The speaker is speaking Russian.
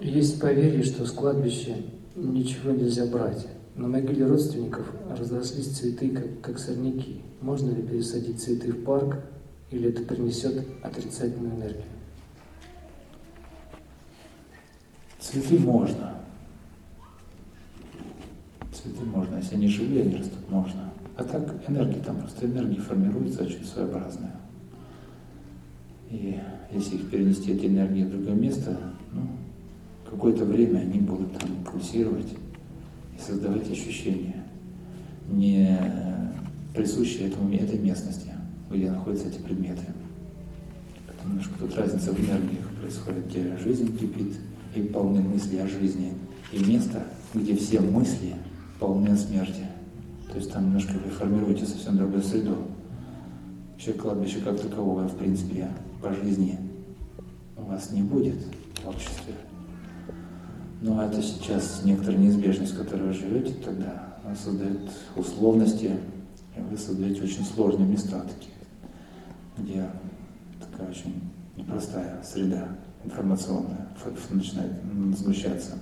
Есть поверье, что с кладбища ничего нельзя брать. На могиле родственников разрослись цветы, как, как сорняки. Можно ли пересадить цветы в парк, или это принесет отрицательную энергию? Цветы можно. Цветы можно. Если они живые, они растут, можно. А так энергия, там просто энергия формируется очень своеобразная. И если их перенести, эти энергии в другое место, какое-то время они будут там пульсировать и создавать ощущения, не присущие этому, этой местности, где находятся эти предметы. Потому что тут разница в энергиях происходит, где жизнь кипит и полны мысли о жизни, и место, где все мысли полны смерти. То есть там немножко вы формируете совсем другую среду. Вообще кладбище как такового, в принципе, по жизни у вас не будет в обществе. Но это сейчас некоторая неизбежность, в которой вы живете, тогда она создает условности, и вы создаете очень сложные места такие, где такая очень непростая среда информационная начинает сгущаться.